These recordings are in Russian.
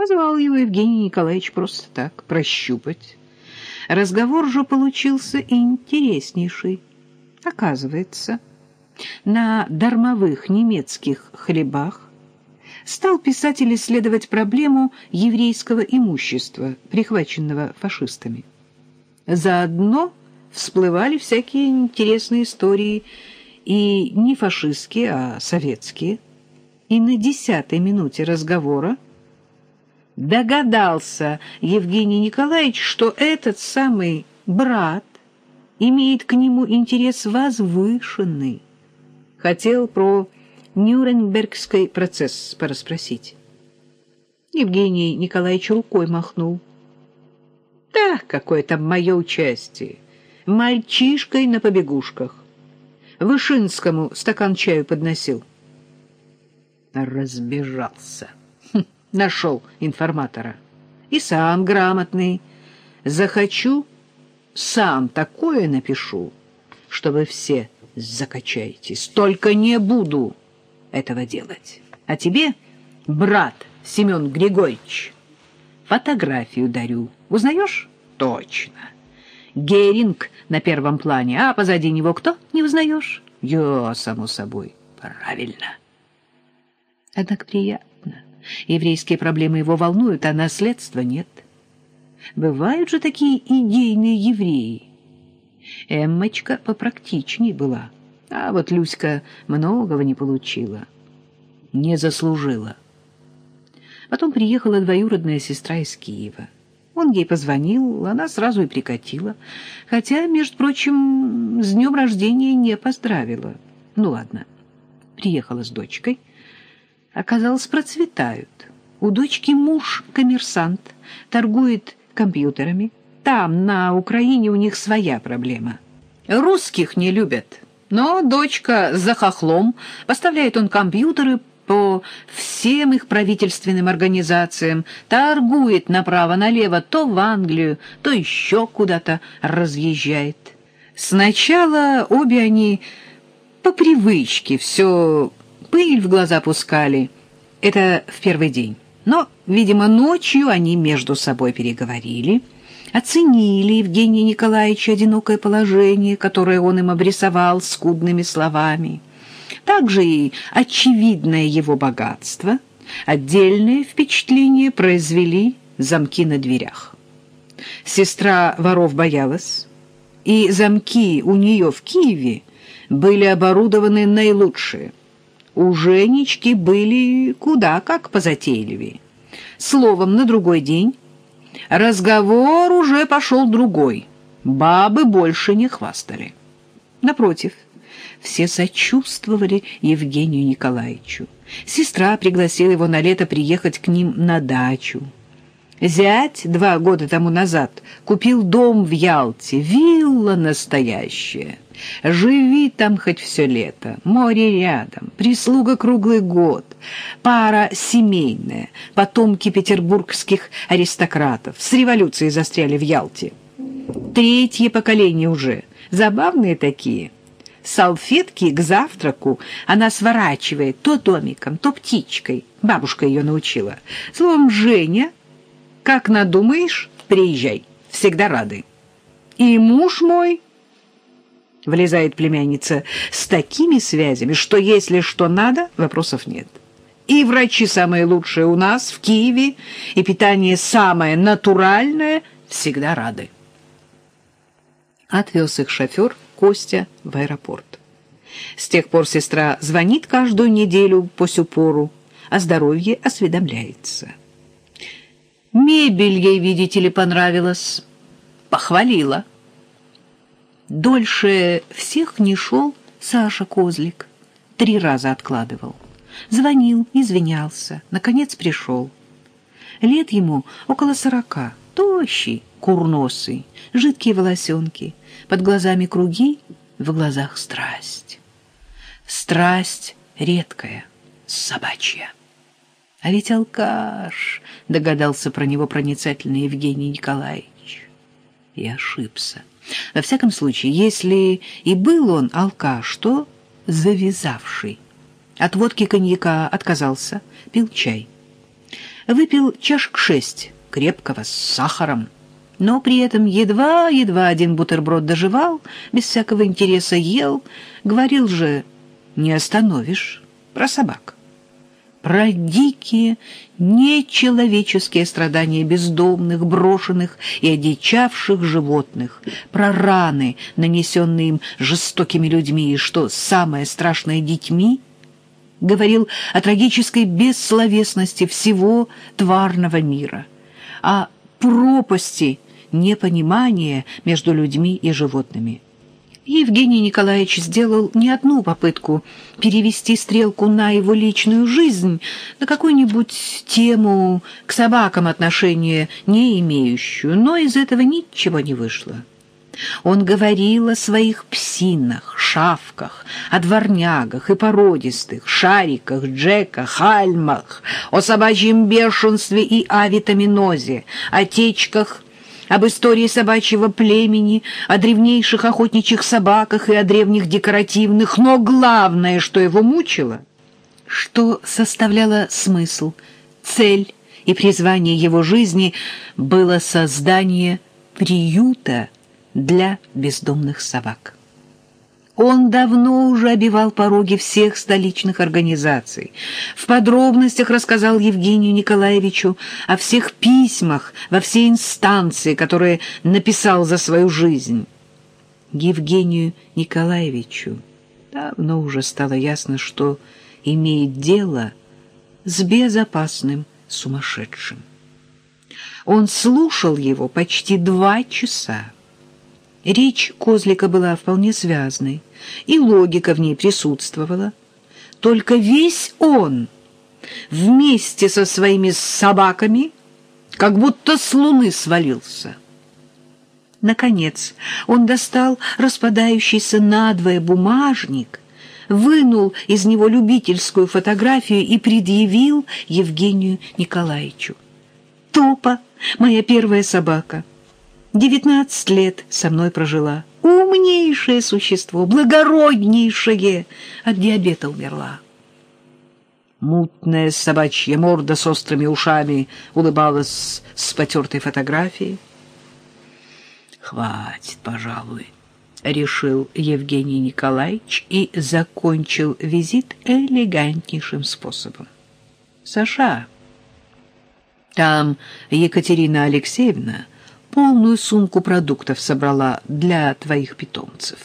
Позвал его Евгений Николаевич просто так, прощупать. Разговор же получился интереснейший. Оказывается, на дармовых немецких хлебах стал писатель исследовать проблему еврейского имущества, прихваченного фашистами. Заодно всплывали всякие интересные истории, и не фашистские, а советские. И на десятой минуте разговора догадался Евгений Николаевич, что этот самый брат имеет к нему интерес возвышенный. Хотел про Нюрнбергский процесс порасспросить. Евгений Николаевич рукой махнул. Да, какое там мое участие. Мальчишкой на побегушках. Вышинскому стакан чаю подносил. Разбежался. Нашел информатора. И сам грамотный. Захочу, сам такое напишу, чтобы все закачаетесь. Только не буду этого делать. А тебе, брат Семен Григорьевич, фотографию дарю. Узнаешь? Точно. Геринг на первом плане, а позади него кто? Не узнаешь? Я, само собой. Правильно. Однако приятно. Еврейские проблемы его волнуют, а наследства нет. Бывают же такие идейные евреи. Эммочка попрактичней была. А вот Люська многого не получила. Не заслужила. Потом приехала двоюродная сестра из Киева. Он ей позвонил, она сразу и прикатила. Хотя, между прочим, с днем рождения не поздравила. Ну ладно, приехала с дочкой. Оказалось, процветают. У дочки муж коммерсант, торгует компьютерами. Там, на Украине, у них своя проблема. Русских не любят. Но дочка за хохлом, поставляет он компьютеры по всем их правительственным организациям, торгует направо-налево, то в Англию, то еще куда-то разъезжает. Сначала обе они по привычке все пыль в глаза пускали. Это в первый день. Но, видимо, ночью они между собой переговорили — оценили Евгения Николаевича одинокое положение, которое он им обрисовал скудными словами. Также и очевидное его богатство, отдельное впечатление произвели замки на дверях. Сестра воров боялась, и замки у нее в Киеве были оборудованы наилучшие. У Женечки были куда как позатейливее. Словом, на другой день Разговор уже пошел другой. Бабы больше не хвастали. Напротив, все сочувствовали Евгению Николаевичу. Сестра пригласила его на лето приехать к ним на дачу. Зять два года тому назад купил дом в Ялте, вилла настоящая. Живи там хоть все лето, море рядом, прислуга круглый год, пара семейная, потомки петербургских аристократов, с революцией застряли в Ялте. Третье поколение уже, забавные такие. Салфетки к завтраку она сворачивает то домиком, то птичкой. Бабушка ее научила. Словом, Женя как надумаешь, приезжай. Всегда рады. И муж мой, влезает племянница, с такими связями, что если что надо, вопросов нет. И врачи самые лучшие у нас, в Киеве, и питание самое натуральное, всегда рады. Отвез их шофер Костя в аэропорт. С тех пор сестра звонит каждую неделю по сю пору, о здоровье осведомляется. Мебель ей, видите ли, понравилась. Похвалила. Дольше всех не шел Саша Козлик. Три раза откладывал. Звонил, извинялся. Наконец пришел. Лет ему около сорока. Тощий, курносый, жидкие волосенки. Под глазами круги, в глазах страсть. Страсть редкая, собачья. А ведь алкаш, догадался про него проницательный Евгений Николаевич. И ошибся. Во всяком случае, если и был он алкаш, то завязавший. От водки коньяка отказался, пил чай. Выпил чашек шесть крепкого с сахаром, но при этом едва-едва один бутерброд доживал, без всякого интереса ел, говорил же «не остановишь» про собак про дикие, нечеловеческие страдания бездомных, брошенных и одичавших животных, про раны, нанесенные им жестокими людьми, и, что самое страшное, детьми, говорил о трагической бессловесности всего тварного мира, о пропасти непонимания между людьми и животными. Евгений Николаевич сделал не одну попытку перевести стрелку на его личную жизнь, на какую-нибудь тему к собакам отношения не имеющую, но из этого ничего не вышло. Он говорил о своих псинах, шавках, о дворнягах и породистых, шариках, джеках, альмах, о собачьем бешенстве и авитаминозе, о течках об истории собачьего племени, о древнейших охотничьих собаках и о древних декоративных, но главное, что его мучило, что составляло смысл, цель и призвание его жизни было создание приюта для бездомных собак. Он давно уже обивал пороги всех столичных организаций. В подробностях рассказал Евгению Николаевичу о всех письмах во все инстанции, которые написал за свою жизнь. Евгению Николаевичу давно уже стало ясно, что имеет дело с безопасным сумасшедшим. Он слушал его почти два часа. Речь Козлика была вполне связной, и логика в ней присутствовала. Только весь он вместе со своими собаками как будто с луны свалился. Наконец он достал распадающийся надвое бумажник, вынул из него любительскую фотографию и предъявил Евгению Николаевичу. «Топа, моя первая собака». Девятнадцать лет со мной прожила. Умнейшее существо, благороднейшее. От диабета умерла. Мутная собачья морда с острыми ушами улыбалась с потертой фотографией. «Хватит, пожалуй», — решил Евгений Николаевич и закончил визит элегантнейшим способом. «Саша, там Екатерина Алексеевна полную сумку продуктов собрала для твоих питомцев.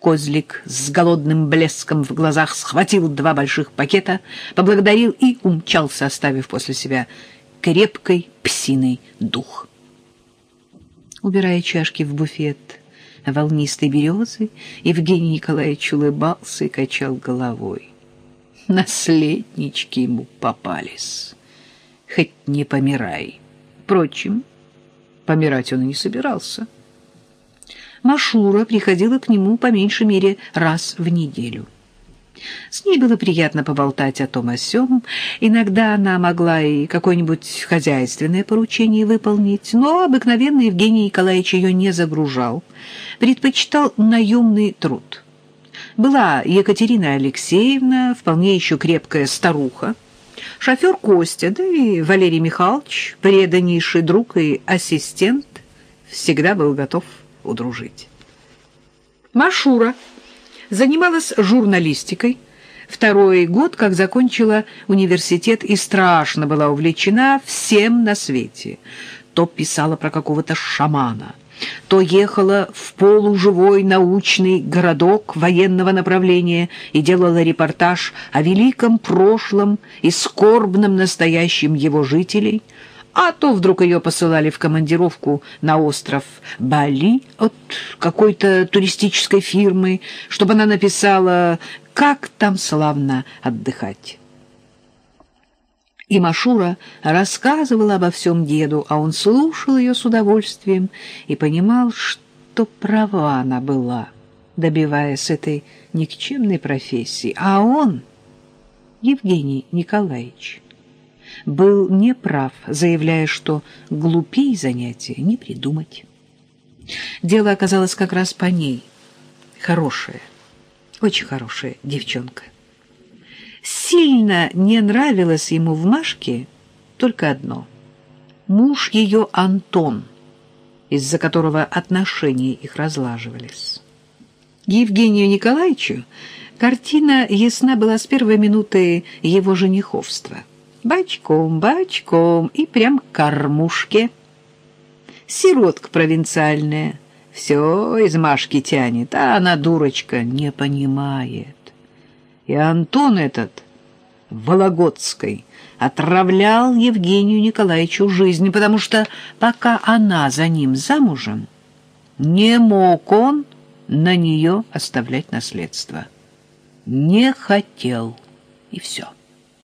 Козлик с голодным блеском в глазах схватил два больших пакета, поблагодарил и умчался, оставив после себя крепкой псиный дух. Убирая чашки в буфет волнистой березы, Евгений Николаевич улыбался и качал головой. Наследнички ему попались. Хоть не помирай. Впрочем, Помирать он и не собирался. Машура приходила к нему по меньшей мере раз в неделю. С ней было приятно поболтать о том о сём. Иногда она могла и какое-нибудь хозяйственное поручение выполнить, но обыкновенно Евгений Николаевич ее не загружал, предпочитал наемный труд. Была Екатерина Алексеевна, вполне еще крепкая старуха, Шофер Костя, да и Валерий Михайлович, преданнейший друг и ассистент, всегда был готов удружить. Машура занималась журналистикой, второй год, как закончила университет, и страшно была увлечена всем на свете. То писала про какого-то шамана, то ехала в полуживой научный городок военного направления и делала репортаж о великом прошлом и скорбном настоящем его жителей, а то вдруг ее посылали в командировку на остров Бали от какой-то туристической фирмы, чтобы она написала «Как там славно отдыхать». И Машура рассказывала обо всем деду, а он слушал ее с удовольствием и понимал, что права она была, добиваясь этой никчемной профессии. А он, Евгений Николаевич, был неправ, заявляя, что глупей занятия не придумать. Дело оказалось как раз по ней. Хорошая, очень хорошая девчонка сильно не нравилось ему в Машке только одно. Муж ее Антон, из-за которого отношения их разлаживались. Евгению Николаевичу картина ясна была с первой минуты его жениховства. Бачком, бачком и прям кормушке. Сиротка провинциальная, все из Машки тянет, а она, дурочка, не понимает. И Антон этот, Вологодской, отравлял Евгению Николаевичу жизнь, потому что пока она за ним замужем, не мог он на нее оставлять наследство. Не хотел, и все.